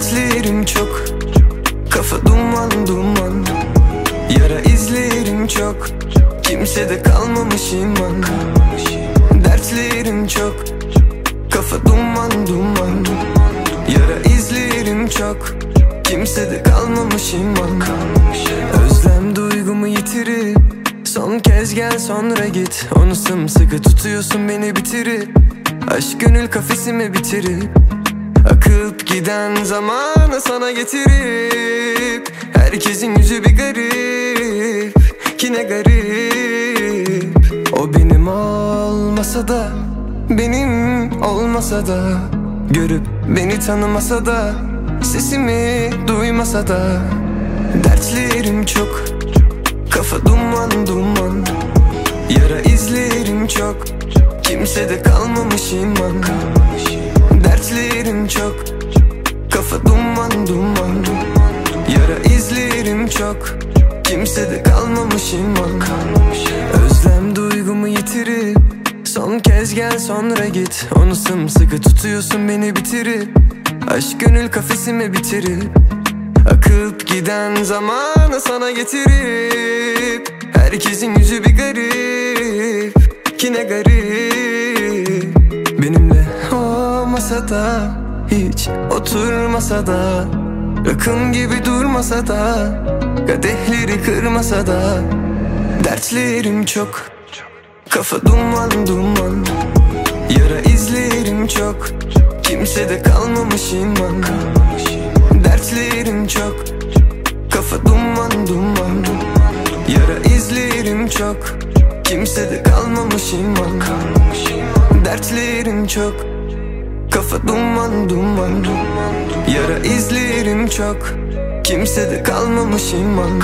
dertlerim çok. Kafa duman duman. Yara izlerim çok. Kimsede kalmamış iman. Dertlerim çok. Kafa duman duman. Yara izlerim çok. Kimsede kalmamış iman. Özlem duygumu yitirip Son kez gel sonra git. Onu sımsıkı tutuyorsun beni bitirip. Aşk gönül kafesimi bitirip. Akıp giden zamanı sana getirip Herkesin yüzü bir garip Ki ne garip. O benim olmasa da Benim olmasa da Görüp beni tanımasa da Sesimi duymasa da Dertlerim çok Kafa duman duman Yara izlerim çok Kimsede kalmamış iman Dertlerim çok. Kafa duman duman. Yara izlerim çok. Kimsede kalmamış iman. Özlem duygumu yitirip Son kez gel sonra git. Onu sımsıkı tutuyorsun beni bitirip. Aşk gönül kafesime bitirip. Akıp giden zamanı sana getirip. Herkesin yüzü bir garip olmasa da Hiç oturmasa da Rakım gibi durmasa da Kadehleri kırmasa da Dertlerim çok. Kafa duman duman Yara izlerim çok. Kimsede kalmamış iman Dertlerim çok. Kafa duman duman Yara izlerim çok. Kimsede kalmamış iman Dertlerim çok Kafa duman duman Yara izlerim çok. Kimsede kalmamış iman